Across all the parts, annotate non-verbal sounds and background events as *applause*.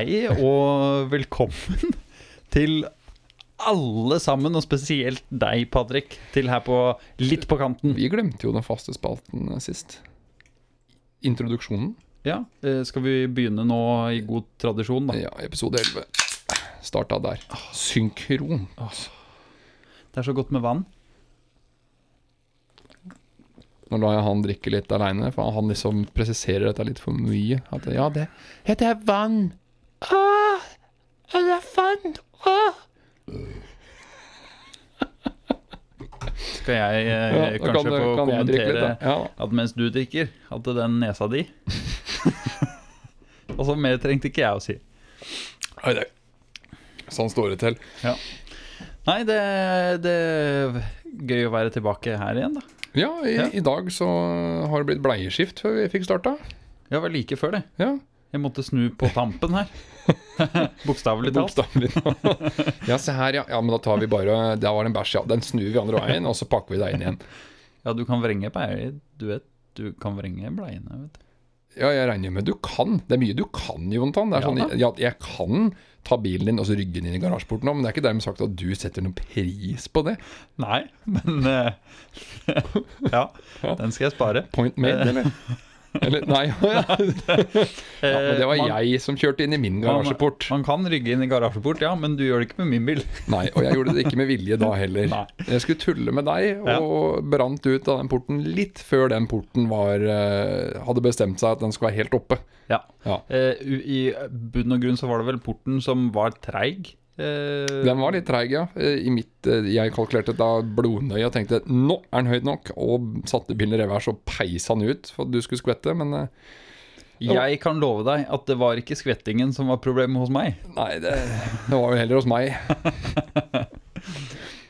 hei og velkommen *laughs* til alle sammen, og spesielt deg, Patrick, til her på Litt på kanten. Vi glemte jo den faste spalten eh, sist. Introduksjonen. Ja, eh, Skal vi begynne nå i god tradisjon, da? Ja, episode 11. Starta der. Synkron. Det er så godt med vann. Nå lar jeg han drikke litt aleine, for han liksom presiserer dette litt for mye. At ja, det, heter er vann. Åh, elefant! Åh. Skal jeg eh, Ja, da kanskje kan du- få kan jeg drikke kommentere litt, da. Ja. at mens du drikker, at den nesa di Og *laughs* så mer trengte ikke jeg å si. Oi, det. Sånn står det til. Nei, det, det er gøy å være tilbake her igjen, da. Ja i, Ja. i dag så har det blitt bleieskift før vi fikk starta. Jeg var like før det. Ja, Jeg måtte snu på tampen her. *laughs* Bokstavelig talt. bokstavelig ja, se her, ja. ja. Men da tar vi bare Da var det en bæsj, ja. Den snur vi andre veien, og så pakker vi deg inn igjen. Ja, du kan vrenge bleiene, Du vet, du kan vrenge bleiene, vet du. Ja, jeg regner med du kan. Det er mye du kan, Jontan. Det er Ja sånn, ja, jeg kan ta bilen din og så rygge den inn i garasjeporten men det er ikke dermed sagt at du setter noen pris på det. Nei, men eh, *laughs* Ja, den skal jeg spare. Point made, eller? *laughs* Eller, nei, *laughs* ja. ja, men det var Eh, man, jeg som kjørte inn i min garasjeport. Man kan rygge inn i garasjeport, ja, men du gjør det ikke med min bil. *laughs* Nei, og jeg gjorde det ikke med vilje da heller. Nei. Jeg skulle tulle med deg og brant ut av den porten litt før den porten var, eh, hadde bestemt seg at den skulle være helt oppe. Ja. Ja. Eh, I bunn og grunn så var det vel porten som var treig. Eh, Den var litt treig, ja. Eh, I mitt, eh, jeg kalkulerte da blodnøye og tenkte nå er den høyt nok, og satte bilen i revers og peisa den ut for at du skulle skvette, men eh, Jeg kan love deg at det var ikke skvettingen som var problemet hos meg. nei, det, det var vel heller hos meg. *laughs*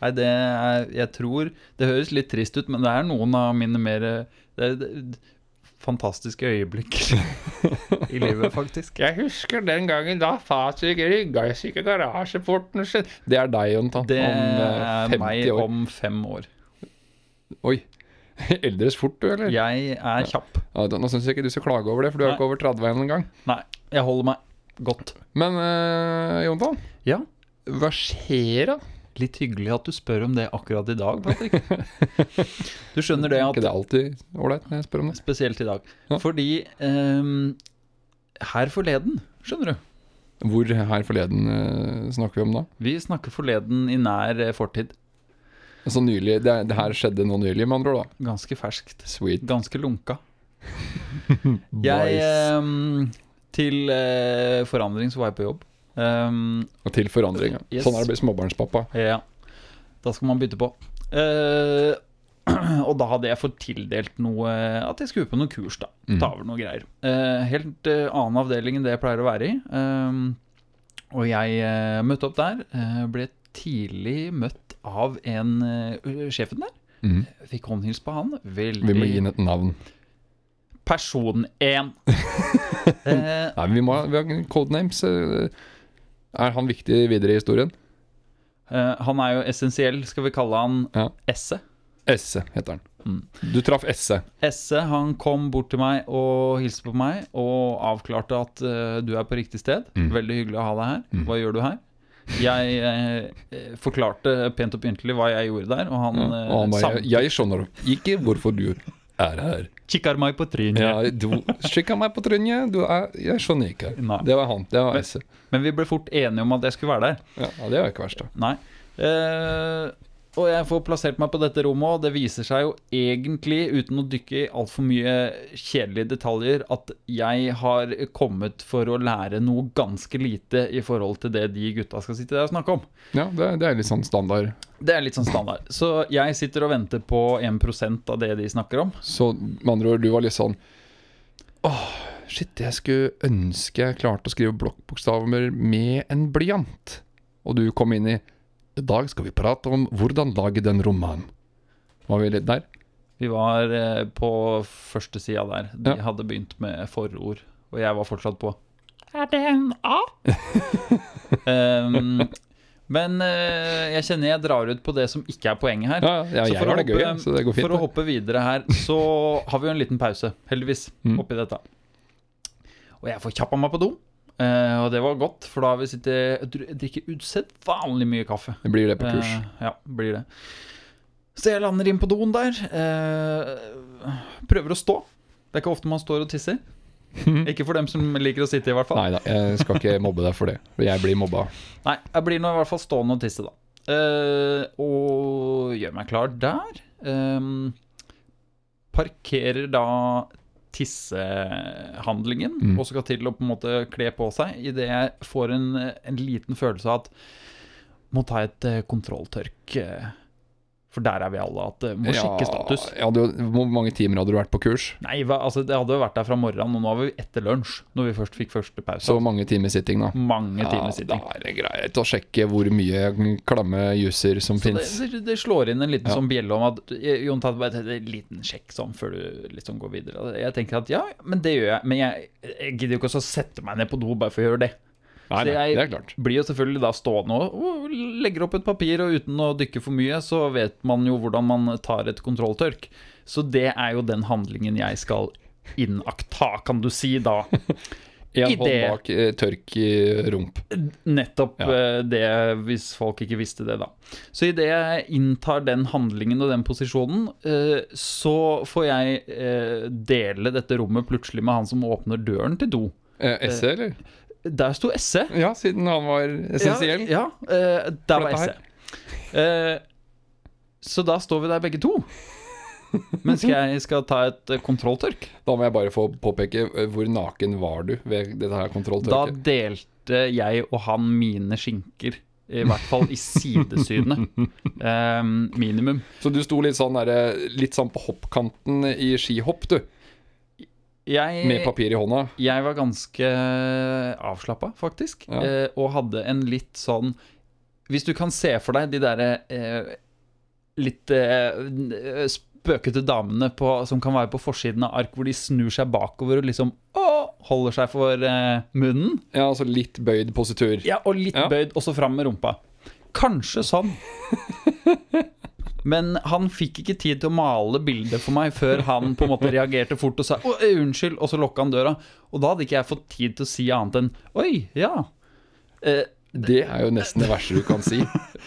Nei, det er Jeg tror Det høres litt trist ut, men det er noen av mine mer det, det, fantastiske øyeblikk *laughs* i livet, faktisk. Jeg husker den gangen da Fatsvik rygga ikke garasjeporten sin. Det er deg, Jontan. Det om eh, er meg år. om fem år. Oi. *laughs* Eldres fort, du, eller? Jeg er kjapp. Ja, nå syns jeg ikke du skal klage over det, for du er ikke over 30 engang. Nei, jeg holder meg godt. Men uh, Jontan, Ja, hva skjer da? Litt hyggelig at du spør om det akkurat i dag, Patrick. *laughs* Du skjønner det Er at ikke det alltid ålreit når jeg spør om det? Spesielt i dag. Ja. Fordi ehm, her forleden, skjønner du Hvor her forleden eh, snakker vi om da? Vi snakker forleden i nær eh, fortid. Så nylig, det, det her skjedde nå nylig, med andre ord. da Ganske ferskt. Sweet Ganske lunka. *laughs* Jeg ehm, Til eh, forandring så var jeg på jobb. Ehm, Og til forandring. Yes. Sånn er det å bli småbarnspappa. ja. Da skal man bytte på. Uh, *clears throat* og da hadde jeg fått tildelt noe At jeg skulle på noe kurs, da. Mm. Ta over noe greier. Uh, helt uh, annen avdeling enn det jeg pleier å være i. Ehm, og jeg møtte opp der. ble tidlig møtt av en sjefen der. Mm. Fikk håndhils på han. Veldig Vi må gi ham et navn. Person 1. *laughs* eh, Nei, vi må vi har codenames. Eh, Er han viktig videre i historien? Uh, han er jo essensiell. Skal vi kalle han Ja. Esse? Esse heter han. Mm. Du traff Esse. Esse han kom bort til meg og hilste på meg og avklarte at uh, du er på riktig sted. Mm. Veldig hyggelig å ha deg her. Mm. Hva gjør du her? Jeg eh, eh, forklarte pent og pyntelig hva jeg gjorde der, og han, Ja. eh, Og han bare sam- Jeg skjønner ikke hvorfor du er her. kikker meg på trynet. Ja, du kikker meg på trynet. Du er Jeg skjønner ikke. Nei. Det var han. Det var Esse. Men vi ble fort enige om at jeg skulle være der. Ja, ja, det var ikke verst, da. Nei. Eh, og jeg får plassert meg på dette rommet, og det viser seg jo egentlig, uten å dykke i altfor mye kjedelige detaljer, at jeg har kommet for å lære noe ganske lite i forhold til det de gutta skal sitte der og snakke om. Ja, det, det er litt sånn standard. Det er litt sånn standard. Så jeg sitter og venter på 1% av det de snakker om. Så med andre ord, du var litt sånn Åh, shit, jeg skulle ønske jeg klarte å skrive blokkbokstaver med en blyant. Og du kom inn i I dag skal vi prate om hvordan lage den romanen. Var vi litt der? Vi var eh, på første sida der. De Ja. hadde begynt med forord, og jeg var fortsatt på Er det en A? um, *laughs* men eh, jeg kjenner jeg drar ut på det som ikke er poenget her. Ja, ja Så for å hoppe, det gøy, så det går fint. For å hoppe videre her, så *laughs* har vi jo en liten pause, heldigvis, Mm. oppi dette. Og jeg får kjappa meg på do. Uh, og det var godt, for da har vi sittet og drikker usedvanlig mye kaffe. Det blir det på kurs. Uh, ja, blir det. Så jeg lander inn på doen der. Uh, prøver å stå. Det er ikke ofte man står og tisser. Ikke for dem som liker å sitte, i hvert fall. Nei da, jeg skal ikke *laughs* mobbe deg for det. Jeg blir mobba. Nei, jeg blir nå i hvert fall stående og tisse, da. Uh, og gjør meg klar der. Um, parkerer da tissehandlingen, Mm. og skal til å på en måte kle på seg, idet jeg får en, en liten følelse av at må ta et eh, kontrolltørk. eh, For der er vi alle, at det må sjekke status. Ja, du, hvor mange timer hadde du vært på kurs? Nei, hva, altså det hadde jo vært der fra morgenen, og nå var vi etter lunsj, når vi først fikk første pause. Så mange timer sitting, da. mange Ja, timer sitting. Da er det greit å sjekke hvor mye klamme juicer som fins. det, det slår inn en liten Ja. sånn bjelle om at eh, Jon, ta bare en liten sjekk sånn før du liksom går videre. Jeg tenker at ja, men det gjør jeg. Men jeg, jeg gidder jo ikke å sette meg ned på do bare for å gjøre det. Nei, Så jeg- det klart. Blir jo selvfølgelig da stående og, legger opp et papir, og uten å dykke for mye, så vet man jo hvordan man tar et kontrolltørk. Så det er jo den handlingen jeg skal innakta, kan du si da. *laughs* Én hånd bak eh, tørk i rump. Nettopp Ja. eh, det, hvis folk ikke visste det, da. Så idet jeg inntar den handlingen og den posisjonen, eh, så får jeg dele dette rommet plutselig med han som åpner døren til do. Eh, SE, eller? Der sto SE. Ja, siden han var essensiell. Ja, ja uh, der var esse SE. Eh, så da står vi der begge to. Mens jeg skal ta et eh, kontrolltørk. Da må jeg bare få påpeke hvor naken var du ved dette her kontrolltørket? Da delte jeg og han mine skinker. I hvert fall i sidesynet. um, *laughs* minimum. Så du sto litt sånn, der, litt sånn på hoppkanten i skihopp, du. Jeg, Med papir i hånda. jeg var ganske avslappa, faktisk. Ja. Eh, og hadde en litt sånn Hvis du kan se for deg de derre eh, litt eh, spøkete damene på, som kan være på forsiden av ark, hvor de snur seg bakover og liksom å, holder seg for eh, munnen. Ja, altså litt bøyd positur. Ja, og litt Ja. bøyd, også fram med rumpa. Kanskje sånn. *laughs* Men han fikk ikke tid til å male bildet for meg før han på en måte *laughs* reagerte fort og sa «Å, eh, 'unnskyld', og så lukka han døra. Og da hadde ikke jeg fått tid til å si annet enn 'oi, ja'. Eh, Det er jo nesten det verste du kan si.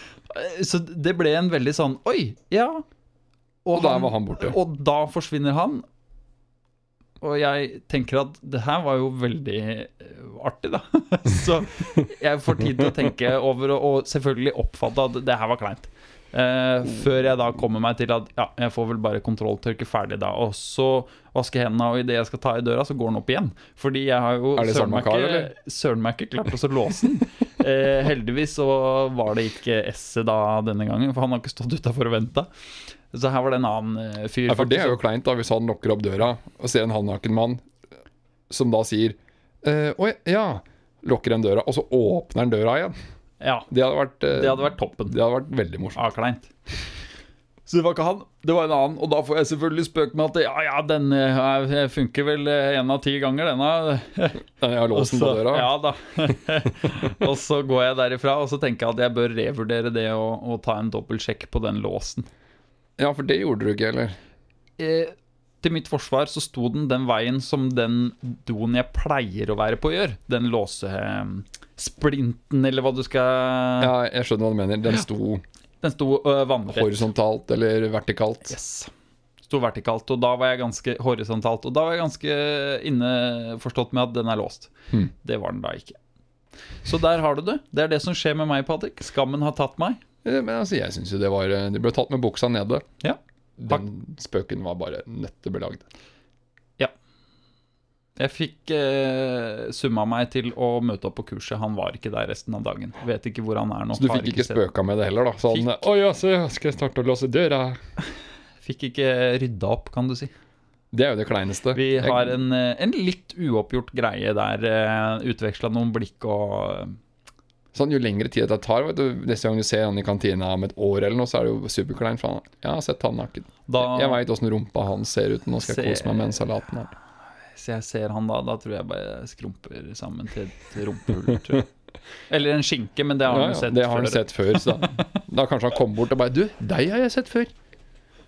*laughs* så det ble en veldig sånn 'oi, ja'. Og da var han borte. Og da forsvinner han. Og jeg tenker at det her var jo veldig eh, artig, da. *laughs* Så jeg får tid til å tenke over og, og selvfølgelig oppfatte at det her var kleint. Eh, før jeg da kommer meg til at ja, jeg får vel bare kontrolltørke ferdig da, og så vaske hendene, og idet jeg skal ta i døra, så går den opp igjen. Fordi jeg har jo søren meg ikke- klart å låse den. *laughs* Eh, heldigvis så var det ikke S-et da denne gangen, for han har ikke stått utafor og venta. Så her var det en annen eh, fyr. Ja, for det er jo kleint da hvis han lukker opp døra og ser en halvnaken mann som da sier eh, Oi, ja. Lukker den døra, og så åpner han døra igjen. Ja, Det hadde vært, eh, det hadde vært toppen. det hadde vært veldig morsomt. Ja, kleint. Så det var ikke han, det var en annen. Og da får jeg selvfølgelig spøke med at ja, ja, den eh, funker vel én av ti ganger, denne. *laughs* Jeg har låsen på døra. Ja da. *laughs* og så går jeg derifra, og så tenker jeg at jeg bør revurdere det og, og ta en dobbeltsjekk på den låsen. Ja, for det gjorde du ikke, eller? Eh, til mitt forsvar så sto den den veien som den doen jeg pleier å være på, gjør. Den låsesplinten, eller hva du skal Ja, jeg skjønner hva du mener. Den sto Den sto øh, vannrett. horisontalt eller vertikalt. Yes. Sto vertikalt, og da var jeg ganske horisontalt. Og da var jeg ganske innforstått med at den er låst. Hmm. Det var den da ikke. Så der har du det. Det er det som skjer med meg, Patrick. Skammen har tatt meg. Eh, Men altså, jeg syns jo det var De ble tatt med buksa nede. Ja. Den spøken var bare nøttebelagd. Jeg fikk eh, summa meg til å møte opp på kurset. Han var ikke der resten av dagen. Vet ikke hvor han er nå. Så du fikk ikke ikke spøka med det heller, da? Sånn Fikk. Å ja, så skal jeg starte å låse døra. *laughs* Fikk ikke rydda opp, kan du si. Det er jo det kleineste. Vi har en, eh, en litt uoppgjort greie der. Uh, Utveksla noen blikk og Sånn, Jo lengre tid det tar, vet du, neste gang du ser han i kantina om et år eller noe, så er det jo superkleint. For han Jeg har sett han naken. da Jeg veit åssen rumpa hans ser ut. Nå skal jeg Se- kose meg med den salaten her. Hvis jeg ser han da, da tror jeg bare skrumper sammen til et rumpehull. tror jeg. Eller en skinke, men det har Ja, han jo sett det har han før. sett før. Så da, *laughs* da kanskje han kommer bort og bare Du, deg har jeg sett før.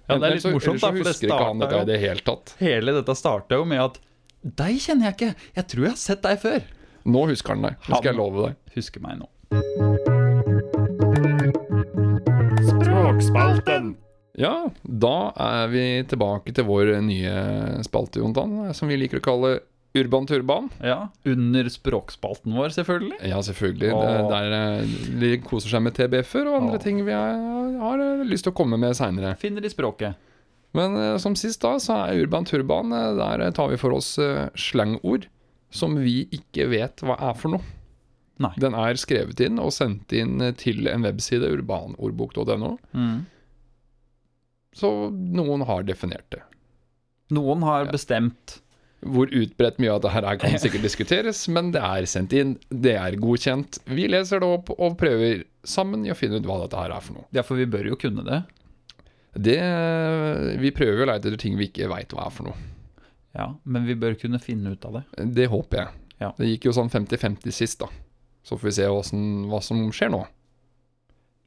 Ja, det er litt morsomt, da, for det starta jo det hele tatt. Hele dette starta jo med at Deg kjenner jeg ikke. Jeg tror jeg har sett deg før. Nå husker han deg. Det skal jeg love deg. Husker meg nå. Språkspalten. Ja, da er vi tilbake til vår nye spalte, Jontan, som vi liker å kalle Urban Turban. Ja, Under språkspalten vår, selvfølgelig. Ja, selvfølgelig. Åh. der eh, de koser seg med TBF-er og andre Åh. ting vi har, har eh, lyst til å komme med seinere. Finner i språket. Men eh, som sist da, så er Urban Turban Der tar vi for oss slangord som vi ikke vet hva er for noe. Nei. Den er skrevet inn og sendt inn til en webside, urbanordbok.no. Mm. Så noen har definert det. Noen har bestemt Hvor utbredt mye av det her er, kan *laughs* sikkert diskuteres, men det er sendt inn, det er godkjent. Vi leser det opp og prøver sammen i å finne ut hva dette her er for noe. Ja, for vi bør jo kunne det. Det, vi prøver å lete etter ting vi ikke veit hva er for noe. Ja, Men vi bør kunne finne ut av det. Det håper jeg. Ja. Det gikk jo sånn 50-50 sist, da. Så får vi se hvordan, hva som skjer nå.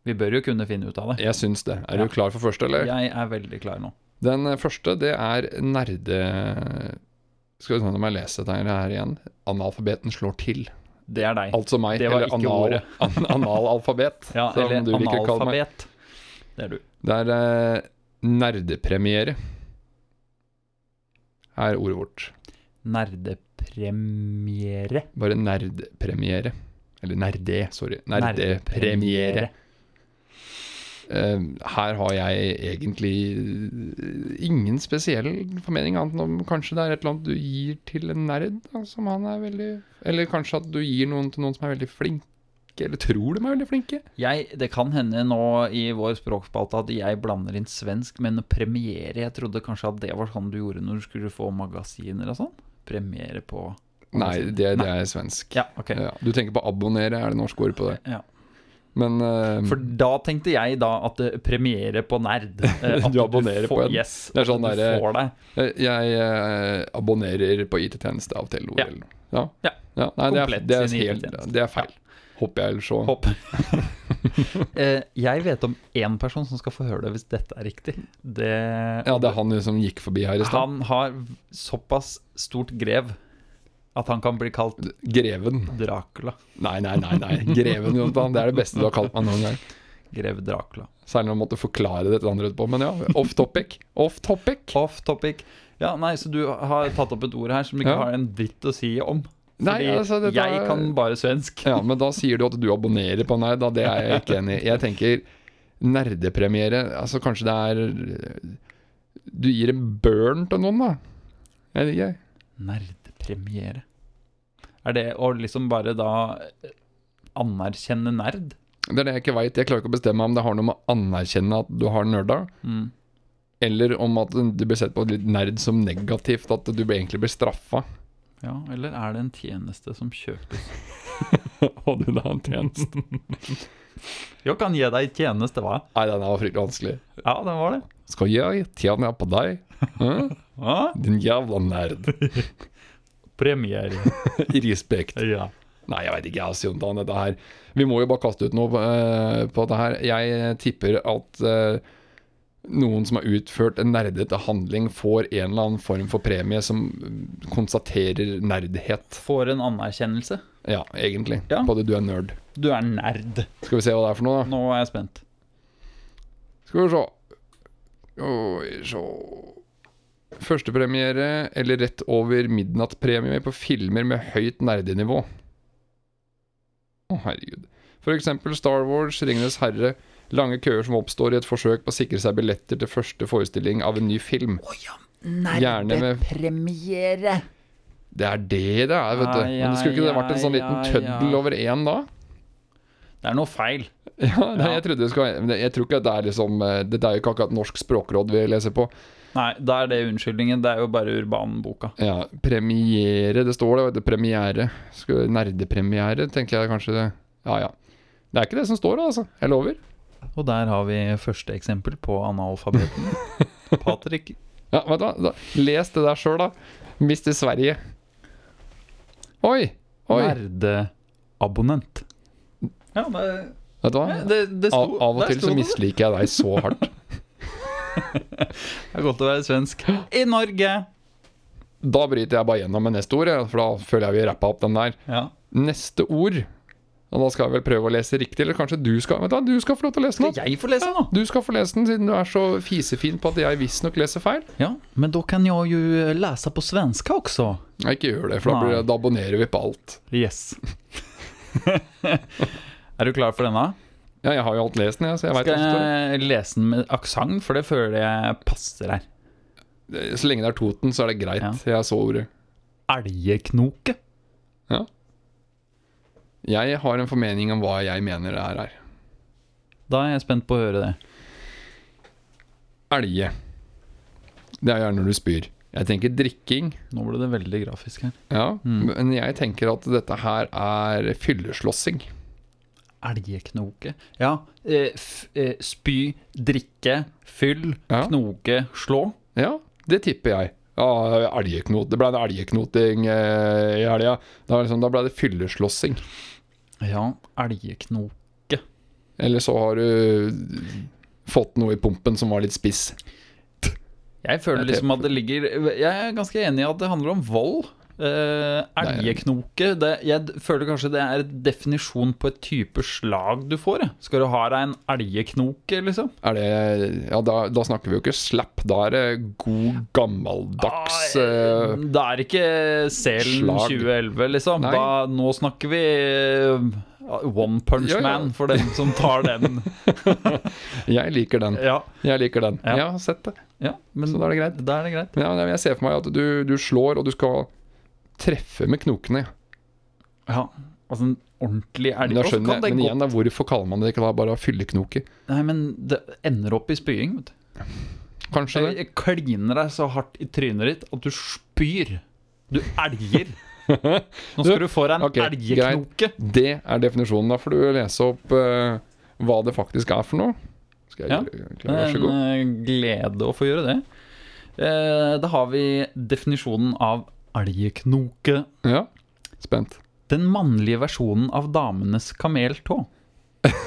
Vi bør jo kunne finne ut av det. Jeg syns det. Er Ja. du klar for første, eller? Jeg er veldig klar nå. Den eh, første, det er nerde... Skal vi se om jeg leser dette her igjen. Analfabeten slår til. Det er deg. Altså meg. Det var eller ikke anal, ordet. *laughs* an, analalfabet, Ja, eller analfabet. Det er du. Det er eh, nerdepremiere. Er ordet vårt. Nerdepremiere. Bare nerdpremiere. Eller nerde, sorry. Nerdepremiere. Eh, her har jeg egentlig ingen spesiell formening, annet enn om kanskje det er et eller annet du gir til en nerd da, som han er veldig Eller kanskje at du gir noen til noen som er veldig flinke, eller tror de er veldig flinke. Jeg, det kan hende nå i vår språkspalte at jeg blander inn svensk, men premiere Jeg trodde kanskje at det var sånn du gjorde når du skulle få magasiner og sånn? Premiere på Nei, det, det Nei. er svensk. Ja, okay. Ja, du tenker på abonnere, er det norsk ord på det. Ja. Men uh, For da tenkte jeg da at det premiere på nerd *laughs* Uh, Du abonnerer på får, en. Yes, Det er sånn derre- eh, jeg abonnerer på IT-tjeneste av Telenor Ja. ja. Ja. Ja. Nei, det er, det, er helt, det er feil. Håper jeg eller så. Hopp. *laughs* Jeg vet om én person som skal få høre det hvis dette er riktig. Det, Ja, det er han som gikk forbi her i stad. han har såpass stort grev at han kan bli kalt Greven. Dracula. Nei, nei, nei. nei Greven, Jonathan. Det er det beste du har kalt meg noen gang. Grev Dracula. Særlig når man måtte forklare det til andre etterpå. Men ja, off topic. Off topic. Off topic. Ja, nei, så du har tatt opp et ord her som ikke Ja. har en dritt å si om. Nei, Fordi altså, dette jeg kan bare svensk. Ja, men da sier du at du abonnerer på Nei, da. Det er jeg ikke enig i. Jeg tenker nerdepremiere Altså, kanskje det er Du gir en burn til noen, da. Jeg vet ikke. Nerdpremiere. Er det å liksom bare da eh, anerkjenne nerd? Det er det jeg ikke veit. Jeg klarer ikke å bestemme om det har noe med å anerkjenne at du har nerda, Mm. eller om at du blir sett på litt nerd som negativt, at du egentlig blir straffa. Ja, eller er det en tjeneste som kjøpes? *laughs* Og du da en tjeneste? *laughs* Jeg kan gi deg tjeneste, hva? Nei, den var fryktelig vanskelig. Ja, den var det. Skal jeg tjene på deg? Din jævla nerd. *laughs* premiere. *laughs* I respekt. Ja. Nei, jeg veit ikke, jeg, Jontan, dette her Vi må jo bare kaste ut noe uh, på dette her. Jeg tipper at uh, noen som har utført en nerdete handling, får en eller annen form for premie som konstaterer nerdhet. Får en anerkjennelse. Ja, egentlig. Ja. På det du er nerd. Du er nerd. Skal vi se hva det er for noe, da. Nå er jeg spent. Skal vi se. Oi, så Førstepremiere eller rett over midnattpremie på filmer med høyt nerdenivå. Å, herregud. For eksempel Star Wars, Ringenes herre. Lange køer som oppstår i et forsøk på å sikre seg billetter til første forestilling av en ny film. Oh, ja. Nerdepremiere. Det er det det er, vet du. Men det skulle ikke det vært en sånn liten tøddel over én da? Det er noe feil. Ja, nei, Ja. jeg trodde det skulle men Jeg tror ikke at det er liksom eh, Dette er jo ikke akkurat Norsk språkråd vi leser på. Nei, da er det unnskyldningen. Det er jo bare urbanboka. Ja, premiere, det står det, premiere. Nerdepremiere, tenker jeg kanskje det. Ja, ja. Det er ikke det som står, altså. Jeg lover. Og der har vi første eksempel på analfabeten. *laughs* Patrick. Ja, vet du hva, da, les det der sjøl, da. Mister Sverige. Oi! Oi. Nerdeabonnent. Ja, det, Vet du hva? det, det sto Av, av og til så misliker jeg deg så hardt. *laughs* *laughs* Det er godt å være svensk. I Norge. Da bryter jeg bare gjennom med neste ord, for da føler jeg vi rappa opp den der. Ja. Neste ord Og da skal jeg vel prøve å lese riktig, eller kanskje du skal Vet du hva, du skal få lov til å lese den. Skal jeg få lese nå? Du skal få lese den, siden du er så fisefin på at jeg visstnok leser feil. Ja, men da kan jeg jo lese på svenska også. Nei, ikke gjør det, for da, blir da abonnerer vi på alt. Yes. *laughs* er du klar for denne? Ja, jeg har jo alt lest den, jeg, så jeg vet Skal jeg lese den med aksent, for det føler jeg passer her. Så lenge det er Toten, så er det greit. Ja. Jeg så ordet. Elgeknoke. Ja. Jeg har en formening om hva jeg mener det her er. Da er jeg spent på å høre det. Elge. Det er gjerne når du spyr. Jeg tenker drikking, Nå ble det veldig grafisk her. ja. Mm. Men jeg tenker at dette her er fylleslåssing. Elgeknoke. Ja. Eh, eh, spy, drikke, fyll, Ja. knoke, slå. Ja, det tipper jeg. Ja, elgeknot. Det ble en elgeknoting eh, i helga. Da, liksom, da ble det fylleslåssing. Ja, elgeknoke. Eller så har du fått noe i pumpen som var litt spiss. Jeg føler liksom at det ligger Jeg er ganske enig i at det handler om vold. Eh, Elgeknoke det, Jeg føler kanskje det er definisjon på et type slag du får. Jeg. Skal du ha deg en elgeknoke, liksom? Er det Ja, da, da snakker vi jo ikke slap. Da er det god, gammeldags uh, Det er ikke Selen slag. 2011, liksom. Da, nå snakker vi eh, One Punch Ja, ja. Man for dem som tar den. *laughs* Jeg liker den. ja, Jeg liker den. Ja. Jeg har sett det, ja, men så da er det greit. da er det greit. Jeg ser for meg at du, du slår, og du skal treffe med knokene. Ja, altså en ordentlig elg. Men, da skjønner jeg, men igjen, da, hvorfor kaller man det ikke da bare fylleknoke? Nei, men det ender opp i spying, vet du. Kanskje det? Jeg kliner deg så hardt i trynet ditt at du spyr. Du elger. *laughs* Nå skal du få deg en okay, elgeknoke. Det er definisjonen. Da får du lese opp uh, hva det faktisk er for noe. Skal jeg Ja. gjøre klar, vær så en god. eh, glede å få gjøre det. Uh, Da har vi definisjonen av elgeknoke. Ja, spent. Den mannlige versjonen av damenes kameltå.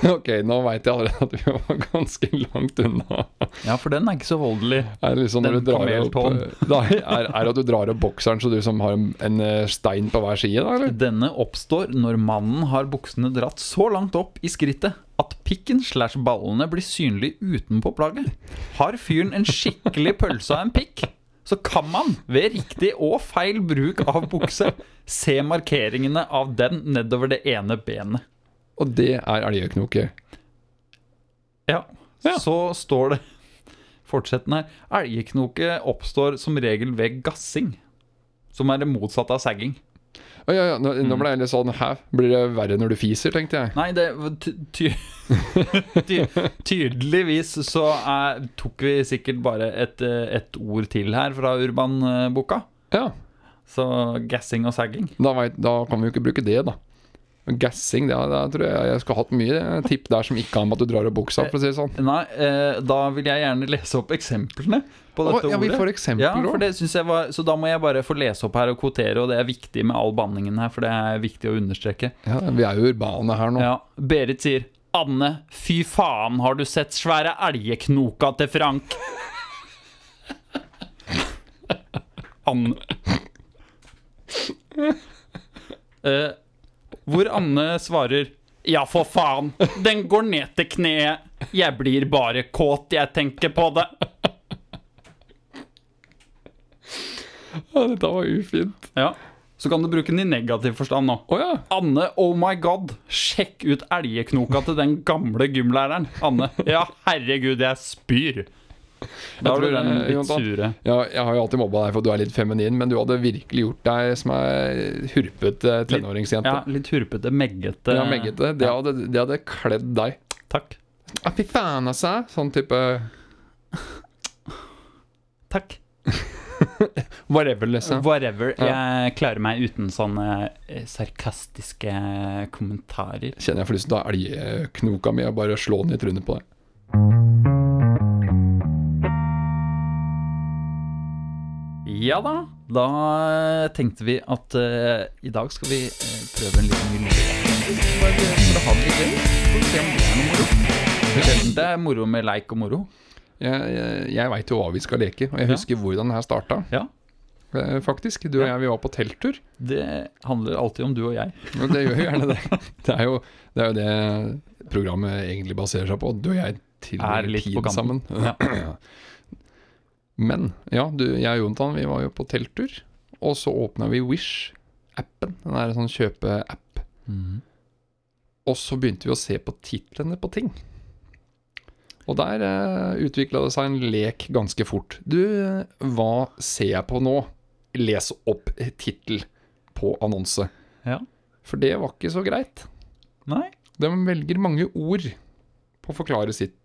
ok, nå veit jeg allerede at vi var ganske langt unna. Ja, for den er ikke så voldelig. Er liksom Den kameltåen. eh, er, er det at du drar opp bokseren så du som har en, eh, stein på hver side, da, eller? Denne oppstår når mannen har buksene dratt så langt opp i skrittet at pikken slash ballene blir synlig utenpå plagget. Har fyren en skikkelig pølse av en pikk, så kan man ved riktig og feil bruk av bukse se markeringene av den nedover det ene benet. Og det er elgknoke. Ja, Ja. så står det Fortsettende her. Elgknoke oppstår som regel ved gassing, som er det motsatte av sagging. Å ja, ja, nå, Mm. nå ble jeg litt sånn Hæ, blir det verre når du fiser, tenkte jeg. Nei, det ty ty *laughs* ty Tydeligvis så er, tok vi sikkert bare et, eh, et ord til her fra Urban-boka. Ja, Så gassing og sagging. da, vet, da kan vi jo ikke bruke det, da. Gassing, det, det, tror jeg jeg skulle hatt mye tipp der som ikke har med at du drar opp buksa, for å si det sånn. Nei, eh, da vil jeg gjerne lese opp eksemplene på dette ja, vi ordet. Ja, for det synes jeg var Så da må jeg bare få lese opp her og kvotere, og det er viktig med all banningen her, for det er viktig å understreke. Ja, vi er jo urbane her nå. Ja, Berit sier Anne, fy faen, har du sett svære elgeknoka til Frank? Anne *laughs* Eh, Hvor Anne svarer Ja, for faen, den går ned til kneet. Jeg blir bare kåt, jeg tenker på det. Ja, *laughs* dette var ufint. Ja, Så kan du bruke den i negativ forstand nå. Oh, ja. Anne, oh my god, sjekk ut elgeknoka til den gamle gymlæreren. Anne, ja, herregud, jeg spyr. Da Jeg er du tror, den eh, litt sure. Ja, jeg har jo alltid mobba deg for at du er litt feminin, men du hadde virkelig gjort deg som ei hurpete tenåringsjente. Ja, litt hurpete, meggete. Ja, meggete. Det, hadde, det hadde kledd deg. takk. Ah, fy faen, altså. Sånn type Takk. *laughs* whatever, liksom. Whatever. Ja. Jeg klarer meg uten sånne eh, sarkastiske kommentarer. Kjenner jeg får lyst til å ta elgknoka mi og bare slå den i trynet på deg. Ja da, da tenkte vi at eh, i dag skal vi eh, prøve en liten ny lek. Bare For å ha det litt gøy. For å se om det er noe moro. Det er sjelden det er moro med leik og moro. Jeg, jeg, jeg veit jo hva vi skal leke, og jeg Ja. husker hvordan det her starta. Ja. eh, faktisk. Du og jeg, vi var på telttur. Det handler alltid om du og jeg. Men det gjør jo gjerne det. *laughs* Det er jo det, er jo det programmet egentlig baserer seg på. Du og jeg Er tilbringer litt på tid kanten. sammen. *clears throat* Men ja, du, jeg og Jontan vi var jo på telttur, og så åpna vi Wish-appen. Den er en sånn kjøpeapp. Og så begynte vi å se på titlene på ting. Og der uh, utvikla det seg en lek ganske fort. Du, eh, hva ser jeg på nå? Les opp tittel på annonse. Ja. For det var ikke så greit. Nei? De velger mange ord på å forklare sitt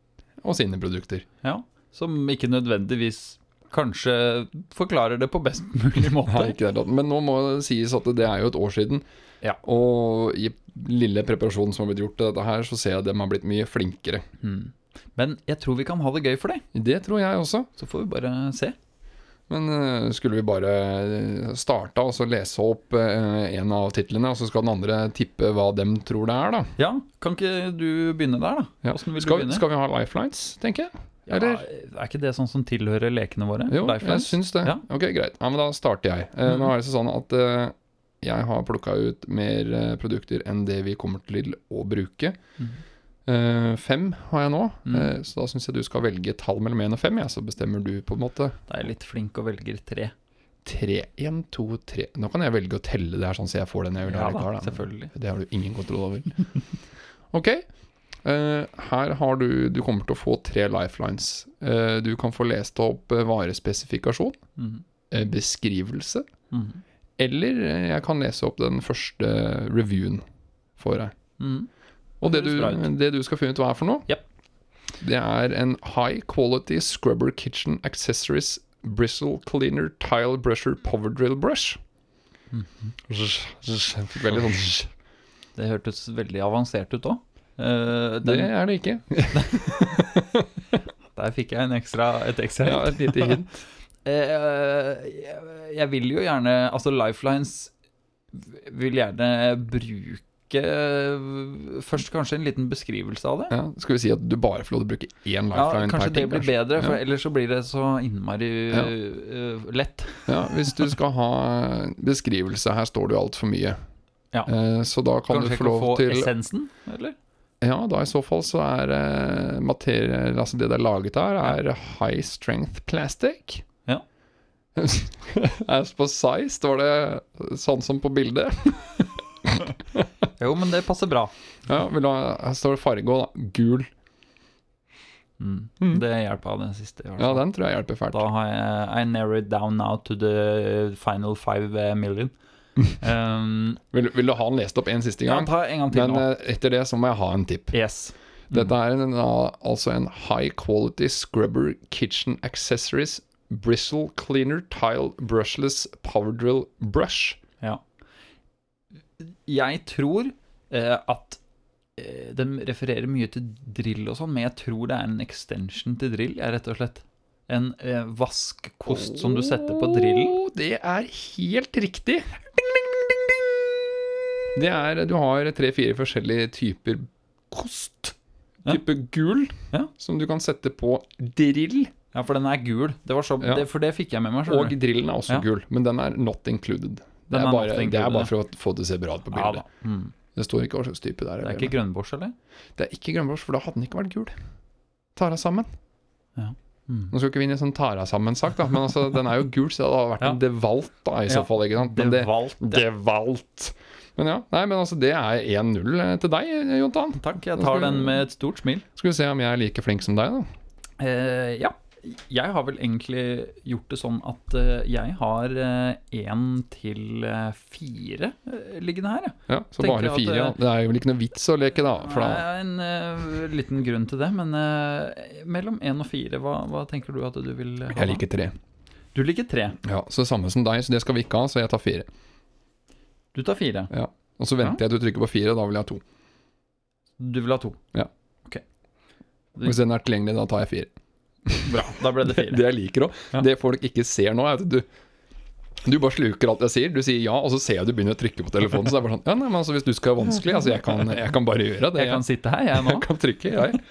og sine produkter. Ja. Som ikke nødvendigvis kanskje forklarer det på best *laughs* mulig måte. Nei. Men nå må det sies at det er jo et år siden. Ja. Og i lille preparasjonen som har blitt gjort til dette her, så ser jeg at de har blitt mye flinkere. Mm. Men jeg tror vi kan ha det gøy for det. Det tror jeg også. Så får vi bare se. Men uh, skulle vi bare starte og så lese opp uh, en av titlene, og så skal den andre tippe hva dem tror det er, da? Ja, kan ikke du begynne der, da? Ja. Skal, begynne? skal vi ha lifelines, tenker jeg? Ja, er ikke det sånn som tilhører lekene våre? Jo, jeg syns det. Ja. Ok, greit. Ja, men da starter jeg. Eh, Mhm. Nå er det sånn at eh, jeg har plukka ut mer eh, produkter enn det vi kommer til å bruke. Mm. Eh, fem har jeg nå, mm. eh, så da syns jeg du skal velge tall mellom én og fem. Ja, så bestemmer du på en måte Da er jeg litt flink og velger tre. tre. Én, to, tre Nå kan jeg velge å telle det her, sånn så jeg får den jeg vil ha. Ja da, da. selvfølgelig. Det har du ingen kontroll over. *laughs* ok. Eh, her har du Du kommer til å få tre lifelines. Eh, du kan få lest opp eh, varespesifikasjon, mm. eh, beskrivelse, mm. eller jeg kan lese opp den første reviewen for deg. Mm. Og det Det du, det du skal finne ut hva er for noe, yep. det er en high quality scrubber kitchen accessories bristle cleaner tile brusher power drill brush. Fikk Veldig sånn *laughs* Det hørtes veldig avansert ut òg. Det er det ikke. *laughs* der fikk jeg en ekstra, et ekstra Ja, et lite hint. uh, *laughs* jeg- vil jo gjerne Altså, Lifelines vil gjerne bruke Først kanskje en liten beskrivelse av det. Ja, skal vi si at du bare får lov til å bruke én Ja, lifeline kanskje per det blir kanskje? bedre, for Ja. ellers så blir det så innmari Ja. uh, lett. Ja, hvis du skal ha beskrivelse, her står det jo altfor mye. Ja. Uh, så da kan Kanskje du jeg få kan lov få til essensen, eller? Ja, da i så fall så er eh, materie Altså det det er laget av, er high strength plastic. Ja. *laughs* As på size står det sånn som på bildet. *laughs* Jo, men det passer bra. Ja, ha, her står det farge òg, da. Gul. Mm. Mm. Det hjelper av den siste. Ja, den tror jeg hjelper fælt. Da har jeg I narrowed down now to the final five eh, million. *laughs* Um, Vil, vil du ha den lest opp en siste gang? ja, ta en gang til Men nå. eh, etter det så må jeg ha en tipp. Yes. Dette er en, altså en high quality scrubber kitchen accessories bristle cleaner tile brushless power drill brush. Ja. Jeg tror eh, at eh, de refererer mye til drill og sånn, men jeg tror det er en extension til drill, er rett og slett. En eh, vaskekost som du setter på drillen. Det er helt riktig. Ding. Det er, du har tre-fire forskjellige typer kost. Ja. Gul, Ja. som du kan sette på drill. Ja, for den er gul. Det var så, Ja. det, for det fikk jeg med meg. Og drillen er også Ja. gul, men den er not included. Det er, er bare, not det er bare for å få det å se bra ut på bildet. Mm. det står ikke hva slags type det er. Det er ikke grønnbors, eller? Det er ikke grønnbors, for da hadde den ikke vært gul. Tara sammen. Mm. Nå skal ikke vi inn i en sånn Tara sammen-sak, da, men altså, den er jo gul, så det hadde vært Ja. en Devalt da, i så Ja. fall. ikke sant? Men det, Devalt. Men ja, nei, men altså, det er 1-0 eh, til deg, Jontan. Takk, jeg tar den med et stort smil. Skal vi se om jeg er like flink som deg, da. Eh, ja. Jeg har vel egentlig gjort det sånn at eh, jeg har én til eh, fire eh, liggende her. Ja, Så Tenker bare at, fire, eh, Det er jo vel ikke noe vits å leke, da. For Det da en eh, liten grunn til det, men eh, mellom én og fire, hva, hva tenker du at du vil ha? jeg liker tre. Du liker tre. Ja, Så samme som deg, så det skal vi ikke ha, så jeg tar fire. Du tar fire. Ja. Og så venter jeg til du trykker på fire, da vil jeg ha to. Du vil ha to. Ja. Ok. Du... Hvis den er tilgjengelig, da tar jeg fire. Bra. Da ble det Det, fire. *laughs* det jeg liker òg, Ja. det folk ikke ser nå, er at du du bare sluker alt jeg sier. Du sier ja, og så ser jeg du begynner å trykke på telefonen. Så det er bare sånn Ja, nei, men altså, hvis du skal være vanskelig, altså, jeg kan, jeg kan bare gjøre det. Jeg kan sitte her, jeg nå. *laughs* jeg kan trykke, jeg.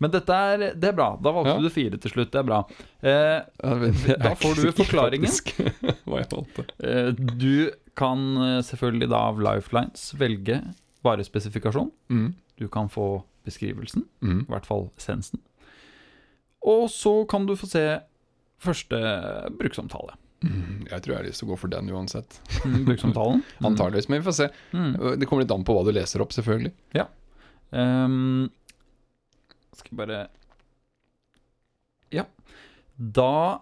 Men dette er, det er bra. Da valgte Ja. du fire til slutt. Det er bra. Eh, Ja, Da får du forklaringen. *laughs* Hva jeg valgte. eh, du kan eh, selvfølgelig da av Lifelines velge varespesifikasjon. Mm. Du kan få beskrivelsen, Mm. i hvert fall essensen. Og så kan du få se første bruksomtale. Mm. Jeg tror jeg har lyst til å gå for den uansett. Mm, bruksomtalen. *laughs* Antakeligvis, men vi får se. Mm. Det kommer litt an på hva du leser opp, selvfølgelig. Ehm, skal jeg bare Ja. Da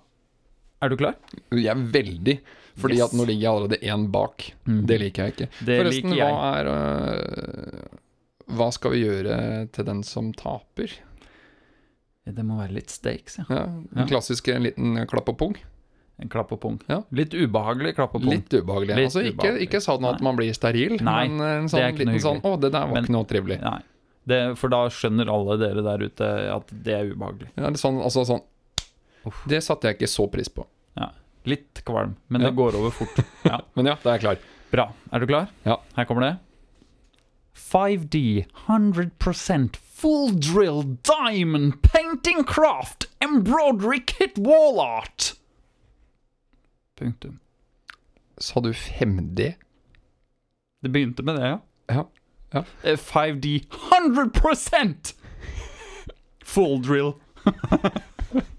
er du klar? Jeg er veldig Fordi Yes. at nå ligger jeg allerede én bak. Mm. Det liker jeg ikke. Det Forresten, jeg. hva er uh, Hva skal vi gjøre til den som taper? Det må være litt stakes, ja. Ja. Den klassiske en liten klapp og pung. En klapp og pung. Ja. Litt ubehagelig klapp og pung. Litt ubehagelig. Litt altså, ikke, ubehagelig. ikke sånn at man blir steril, Nei, men en sånn liten sånn Å, det der var Men- ikke noe trivelig. Nei. Det, for da skjønner alle dere der ute at det er ubehagelig. Ja, det er sånn, altså sånn. Det satte jeg ikke så pris på. Litt kvalm, men Ja. det går over fort. *laughs* Ja. Men ja, da er jeg klar. Bra. Er du klar? Ja. Her kommer det. 5D 100% full drill diamond painting craft embroidery kit wall art. Punktum. Sa du 5D? Det begynte med det, ja. Ja. Ja. Eh, 5D 100 full drill. *laughs*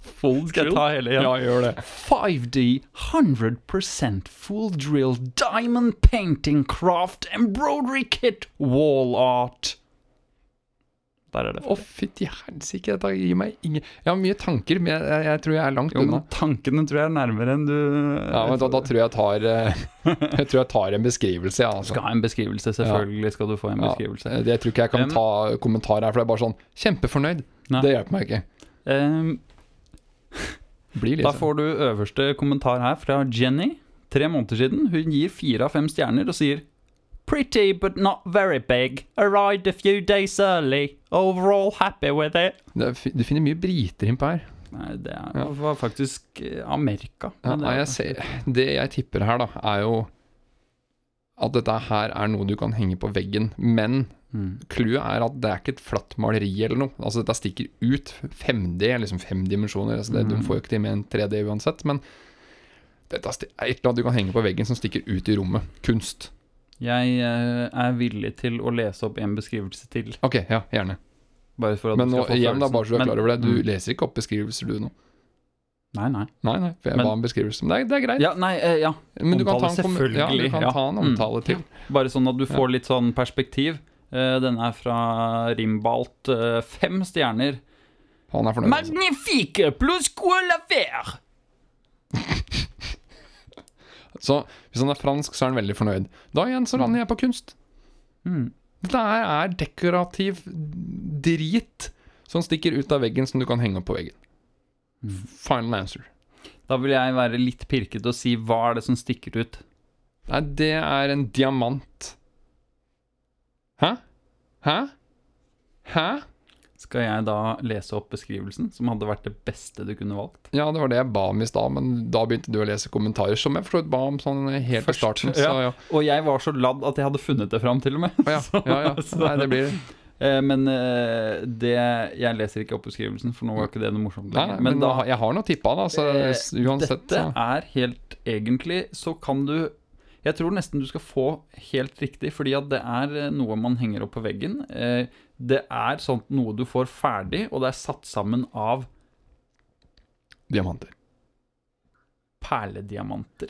full Skal jeg ta hele igjen? Ja, gjør det. 5D 100% full drill diamond painting craft embroidery kit wall art. Der er det. Å, fytti helsike, dette gir meg ingen Jeg har mye tanker, men jeg, jeg, jeg tror jeg er langt Jo, unna. tankene tror jeg er nærmere enn du Ja, men da, da tror jeg tar eh, *laughs* Jeg tror jeg tar en beskrivelse, ja. Altså. skal ha en beskrivelse. Selvfølgelig skal du få en beskrivelse. Ja, jeg tror ikke jeg kan Um, ta kommentar her, for det er bare sånn Kjempefornøyd. Nei. Det hjelper meg ikke. Ehm, *laughs* Blir da får du øverste kommentar her fra Jenny. Tre måneder siden. Hun gir fire av fem stjerner og sier Pretty but not very big. Arrived a few days early. Overall happy with it. det, Du finner mye briter innpå her. Nei, det er, Ja. var faktisk eh, Amerika. Ja, det jeg ser, det jeg tipper her, da, er jo at dette her er noe du kan henge på veggen. Men Mm. er at det er ikke et flatt maleri eller noe. Altså Dette stikker ut. 5D, liksom fem dimensjoner. Altså det, Du Mm. får jo ikke til med en 3D uansett, men dette er et eller annet du kan henge på veggen som stikker ut i rommet. Kunst. Jeg eh, er villig til å lese opp en beskrivelse til. Ok, ja, gjerne. Bare for at Men du nå, skal få igjen, da, følelsen. bare så du er Men- klar over det. Du Mm. leser ikke opp beskrivelser, du nå. Nei, nei. Nei, nei, for jeg Men- ba om beskrivelse. Men det er, det er greit. Ja, nei, eh, ja. men du kan, ta omtale, en, kom- ja, du selvfølgelig, kan ja. ta en Mm. omtale til. Bare sånn at du får litt sånn perspektiv. Eh, den er fra Rimbalt. eh, fem stjerner. Han er fornøyd. Altså. Magnifique plus quoi la faire! Så hvis han er fransk, så er han veldig fornøyd. Da igjen så lander jeg på kunst. Mm. Dette her er dekorativ drit som stikker ut av veggen som du kan henge opp på veggen. Mm. Final answer. Da vil jeg være litt pirket og si hva er det som stikker ut? Nei, det er en diamant. Hæ? Hæ? Hæ? Skal jeg da lese opp beskrivelsen, som hadde vært det beste du kunne valgt? Ja, det var det jeg ba om i stad, men da begynte du å lese kommentarer som jeg for ba om sånn helt Først, i starten. Så ja. ja. Og jeg var så ladd at jeg hadde funnet det fram, til og med. *laughs* Ja, ja, ja. Nei, det blir Eh, Men eh, det Jeg leser ikke opp beskrivelsen, for nå var ikke det noe morsomt. Nei, lenger. men da, jeg har nå tippa, da, så Eh, uansett Dette så. er helt egentlig Så kan du Jeg tror nesten du skal få helt riktig, fordi at det er eh, noe man henger opp på veggen. Eh, Det er sånt noe du får ferdig, og det er satt sammen av Diamanter. perlediamanter.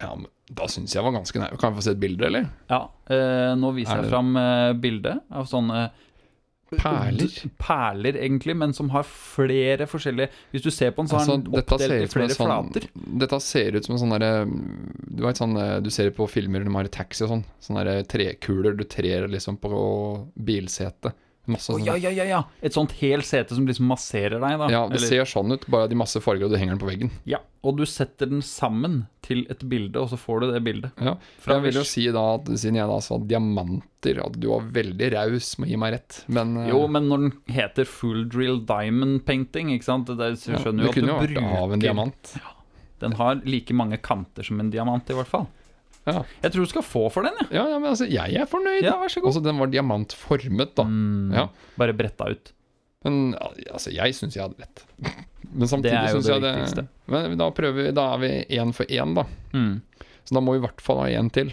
Ja, men da syns jeg var ganske nær. Kan jeg få se et bilde, eller? Ja, eh, nå viser Er jeg fram bildet av sånne Perler? Perler, egentlig, men som har flere forskjellige Hvis du ser på den, så har Altså, den oppdelt i flere sånn, flater. Dette ser ut som en sånn derre Du vet sånn eh, Du ser på filmer når de har taxi og sånn. Sånne trekuler du trer liksom på bilsetet. Masse oh, ja, ja, ja, ja. Et sånt helt sete som liksom masserer deg, da. Ja, det Eller- ser sånn ut, bare de masse farger, og du henger den på veggen. ja. Og du setter den sammen til et bilde, og så får du det bildet. Ja, Fra Jeg vil jo si da, at siden jeg da sa diamanter, at du var veldig raus med å gi meg rett, men eh, Jo, men når den heter Full Drill Diamond Painting, ikke sant Det der, ja, skjønner det jo at du kunne jo vært bruker av en diamant. Den har like mange kanter som en diamant, i hvert fall. Ja. Jeg tror du skal få for den, jeg. Ja, ja, men altså, jeg er fornøyd. Ja, vær så god. Altså, den var diamantformet, da. Mm, Ja. Bare bretta ut. Men altså, jeg syns jeg hadde rett. *laughs* Men samtidig syns jeg det viktigste. Men da prøver vi, da er vi én for én, da. Mm. Så da må vi i hvert fall ha én til.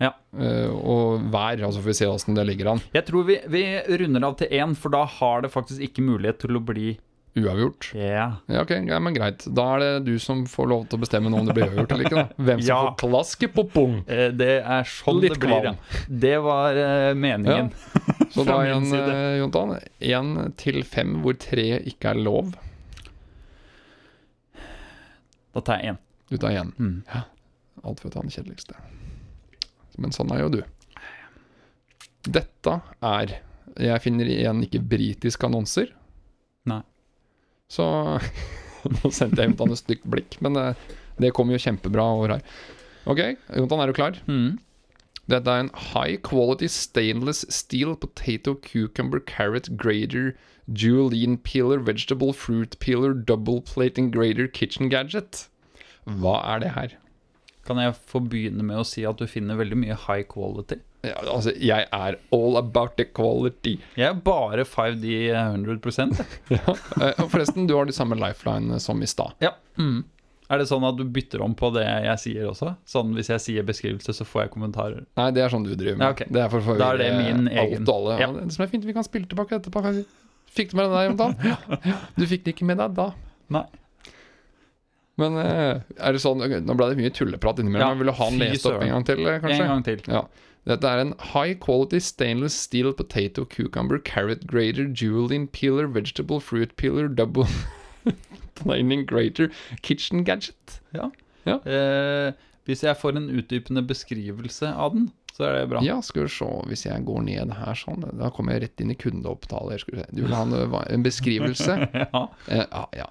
Ja. Uh, og hver, altså får vi se åssen det ligger an. Jeg tror vi, vi runder av til én, for da har det faktisk ikke mulighet til å bli Uavgjort. Ja. Ja, ok, ja, men greit. Da er det du som får lov til å bestemme nå om det blir uavgjort eller ikke. da Hvem som *laughs* Ja. får klaske på pung. Eh, Det er sånn Litt det blir, ja. Det var uh, meningen. Så *laughs* da igjen, eh, Jontan, én til fem hvor tre ikke er lov. Da tar jeg én. Du tar én. Mm. Alt for å ta den kjedeligste. Men sånn er jo du. Dette er Jeg finner igjen ikke britiske annonser. Nei. Så *laughs* Nå sendte jeg Jontan et stygt blikk, men det, det kom jo kjempebra over her. Ok, Jontan, er du klar? Mm. Dette er en high quality stainless steel potato cucumber carrot grater julienne peeler vegetable fruit peeler double plating grater kitchen gadget. Hva er det her? Kan jeg få begynne med å si at du finner veldig mye high quality? Ja, altså, jeg er all about the quality. Jeg er bare 5D 100 *laughs* ja. Eh, forresten, du har de samme lifeline som i stad. Ja. Mm. Er det sånn at du bytter om på det jeg sier også? Sånn hvis jeg sier beskrivelse, så får jeg kommentarer? Nei, det er sånn du driver med. Ja, okay. Det er for å er forvirre min alt egen. og alle. Ja. Det som er fint, vi kan spille tilbake etterpå. Fikk du med deg, Jontan? *laughs* Ja. Du fikk det ikke med deg da. Nei. Men eh, er det sånn Nå ble det mye tulleprat innimellom. Ja, men Vil du ha den lest opp en gang til, eh, kanskje? En gang til. Ja. Dette er en high quality stainless steel potato cucumber carrot grater julian peeler vegetable fruit peeler double *laughs* planing grater kitchen gadget. Eh, hvis jeg får en utdypende beskrivelse av den, så er det bra. Ja, skal vi se Hvis jeg går ned her sånn Da kommer jeg rett inn i kundeopptaler. Du vil ha en, en beskrivelse? *laughs* ja. Eh, ja, ja.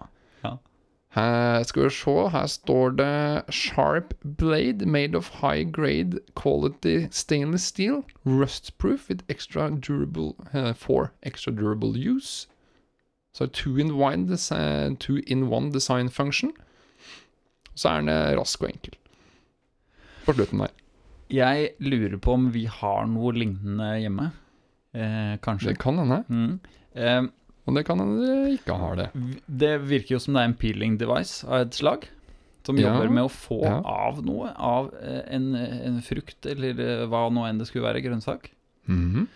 Her skal vi se, her står det Sharp blade made of high grade quality stainless steel. Rust-proof with extra durable uh, for extra durable use. Så two in one design, two in one design function. Så er den eh, rask og enkel. På slutten der. Jeg lurer på om vi har noe lignende hjemme. Eh, kanskje. Det kan hende. Mm. Eh, Og det kan hende ikke har det. det virker jo som det er en peeling device av et slag. Som Ja, jobber med å få ja. av noe. Av eh, en, en frukt, eller eh, hva nå enn det skulle være. Grønnsak. Mm -hmm.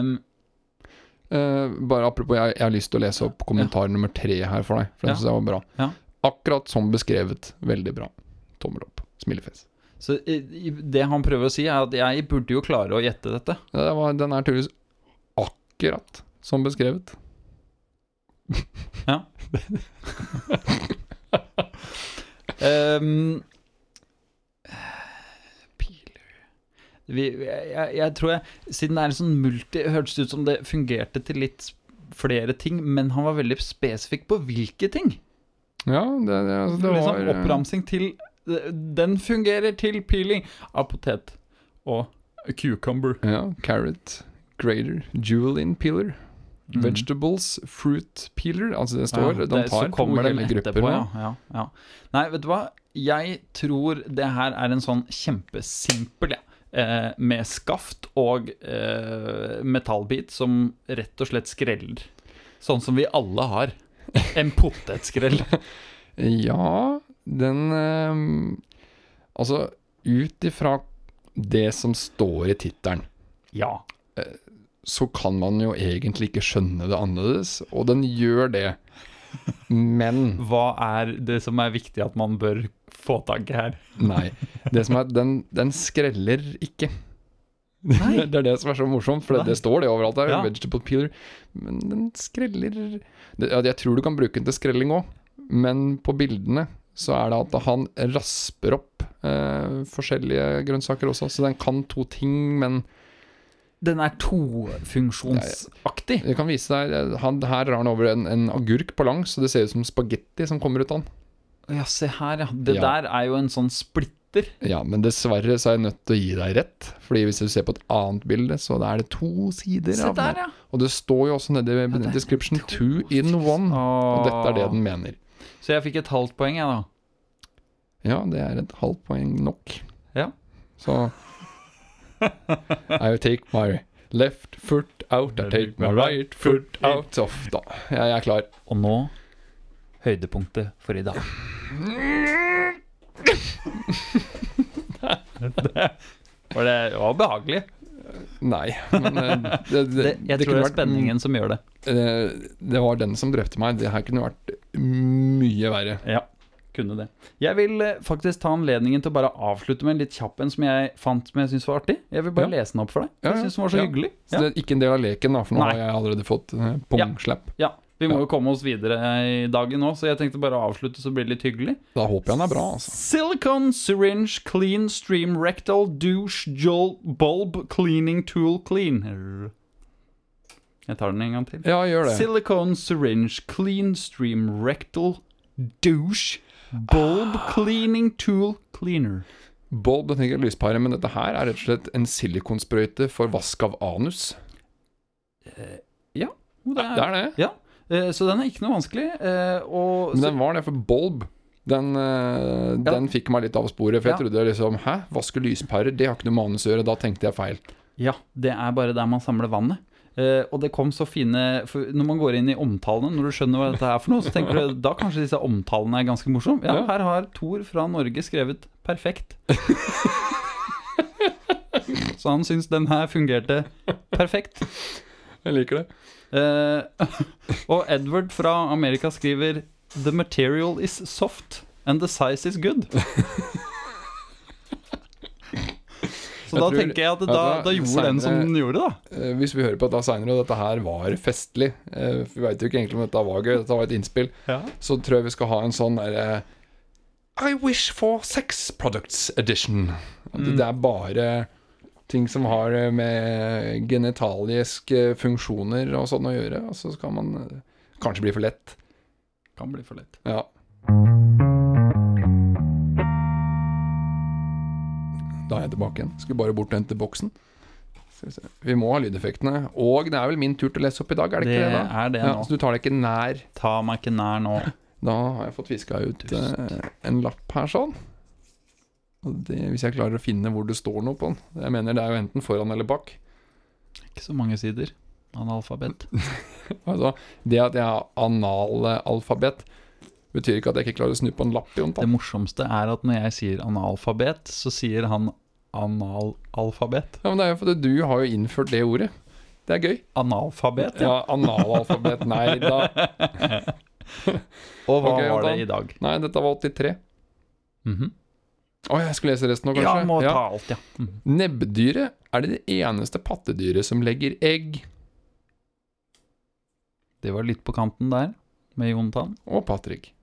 um, Uh, bare apropos, jeg, jeg har lyst til å lese opp kommentar nummer tre her for deg. For den Ja. syns jeg var bra. Ja. Akkurat som beskrevet. Veldig bra. Tommel opp. Smilefjes. så det han prøver å si, er at jeg burde jo klare å gjette dette. Ja, det var, den er tydeligvis akkurat som beskrevet. Ja. um, Piler vi, jeg, jeg, tror jeg Siden det er en sånn multi Hørtes det ut som det fungerte til litt flere ting, men han var veldig spesifikk på hvilke ting. Ja, det, det, altså, det liksom var liksom Oppramsing til Den fungerer til peeling av potet og cucumber. Ja, carrot, grater, julienne peeler. Mm. Vegetables, fruit peeler. Altså det står Ja, De det- De tar to hele grupper. etterpå. Ja, ja. Nei, vet du hva? Jeg tror det her er en sånn kjempesimpel, ja. Eh, med skaft og eh, metallbit som rett og slett skreller. Sånn som vi alle har. En potetskrell. *laughs* Ja, den eh, Altså, ut ifra det som står i tittelen, Ja. Så kan man jo egentlig ikke skjønne det annerledes, og den gjør det. Men *laughs* Hva er det som er viktig at man bør få tak i her? Nei. Det som er, den, den skreller ikke. Nei. *laughs* Det er det som er så morsomt, for det, det står det overalt her. Ja. Vegetable peeler. Men den skreller det, Jeg tror du kan bruke den til skrelling òg, men på bildene så er det at han rasper opp eh, forskjellige grønnsaker også. Så den kan to ting, men Den er tofunksjonsaktig. jeg kan vise deg han, Her drar han over en, en agurk på langs, så det ser ut som spagetti som kommer ut av den. Ja, se her, ja. Det Ja. der er jo en sånn splitter. Ja, men dessverre så er jeg nødt til å gi deg rett. Fordi hvis du ser på et annet bilde, så er det to sider Se der, ja. Og det står jo også nede i er description 'two in one'. Og dette er det den mener. Så jeg fikk et halvt poeng, jeg, da. Ja, det er et halvt poeng nok. Ja. Så *laughs* I take my left foot out, I take my right foot out. Så, da, jeg er klar. Og nå høydepunktet for i dag. *laughs* det, var det var behagelig. Nei, men eh, *laughs* det, det, Det, jeg tror det er vært- spenningen som gjør det. Eh, Det var den som drepte meg. Det her kunne vært mye verre. Ja, kunne det. Jeg vil eh, faktisk ta anledningen til å bare avslutte med en litt kjapp en som jeg fant som jeg syntes var artig. Jeg vil bare Ja. lese den opp for deg. Jeg ja, syns den var så ja. hyggelig. Så det er ikke en del av leken, da, for nå Nei. har jeg allerede fått eh, pungslepp. ja, Vi må jo komme oss videre i dagen nå, så jeg tenkte bare å avslutte så blir det litt hyggelig. Da håper jeg den er bra, altså. Silicon syringe clean stream rectal douche jol bulb cleaning tool cleaner. Jeg tar den en gang til. Ja, gjør det. Silicone syringe clean stream rectal douche bulb cleaning tool cleaner. Bulb, det tenker jeg lyspære, men dette her er rett og slett en silikonsprøyte for vask av anus. Jo, det Det er, er det. ja, eh, så den er ikke noe vanskelig. eh, Og Men den var det, for bulb den, eh, Ja. den fikk meg litt av sporet. For jeg Ja. trodde liksom Hæ, vaske lyspærer? Det har ikke noe med anus å gjøre. Da tenkte jeg feil. ja, det er bare der man samler vannet. Eh, og det kom så fine Når man går inn i omtalene, når du skjønner hva dette er for noe, så tenker du da kanskje disse omtalene er ganske morsomme. Ja, Ja. her har Thor fra Norge skrevet 'perfekt'. *laughs* så han syns den her fungerte perfekt. Jeg liker det. Uh, og Edward fra Amerika skriver The material is soft and the size is good. *laughs* Så Jeg da tror- tenker jeg at da, da gjorde den som den gjorde, da. Eh, hvis vi hører på dette seinere, og dette her var festlig eh, Vi veit jo ikke egentlig om dette var gøy, dette var et innspill. Så tror jeg vi skal ha en sånn derre I wish for sex products edition. At Mm. Det er bare ting som har eh, med genitaliske funksjoner og sånn å gjøre. Og så skal man kanskje bli for lett. Kan bli for lett. Ja. Da er jeg tilbake igjen. Skulle bare bort og hente boksen. Vi, må ha lydeffektene. Og det er vel min tur til å lese opp i dag, er det, Det ikke det? da? er det Ja, nå. så du tar deg ikke nær. Ta meg ikke nær nå. *laughs* Da har jeg fått viska ut eh, en lapp her sånn. Og det, hvis jeg klarer å finne hvor det står noe på den. Jeg mener det er jo enten foran eller bak. Ikke så mange sider. Analfabet. *laughs* Altså, det at jeg har analalfabet, betyr ikke at jeg ikke klarer å snu på en lapp i Det morsomste er at når jeg sier analfabet, så sier han analalfabet. Ja, men det er jo fordi du har jo innført det ordet. Det er gøy. Analfabet, ja. Ja, analalfabet. Nei da. *laughs* Og hva okay, var det i dag? Nei, dette var 83. Mhm. Å, jeg skulle lese resten nå, kanskje? Ja, må ta alt, ja. Mm. Nebbdyret er det eneste pattedyret som legger egg. Det var litt på kanten der, med Jontan. Og Patrick.